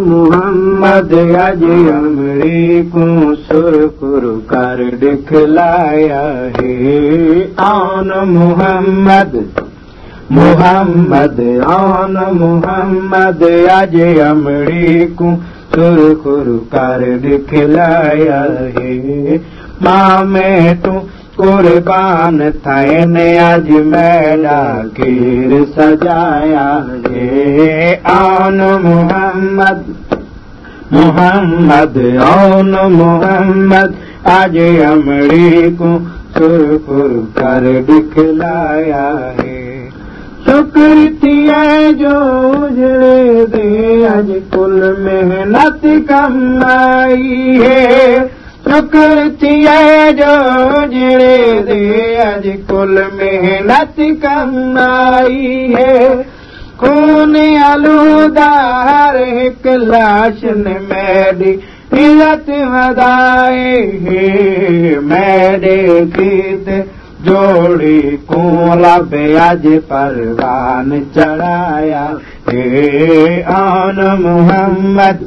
मोहम्मद अज अमरी को सुरखुर कर दिखलाया है आन मोहम्मद मोहम्मद आन मोहम्मद अज अमरी को सुरखुर कर दिखलाया है में तू कुर्बान थे अज मैडा कीर सजाया आन मोहम्मद मोहम्मद ओन मोहम्मद अज अमड़ी को सुरखुर कर दिखलाया है शुक्र थी जो उजड़े दे अज कुल मेहनत कमाई है थी जो जड़े दे अज कुल मेहनत कमाई है। खून आलूदार एक लाश ने मेरी इज्जत वधाए है। मेरे गीत जोड़ी को लब अज परवान चढ़ाया हे। आन मोहम्मद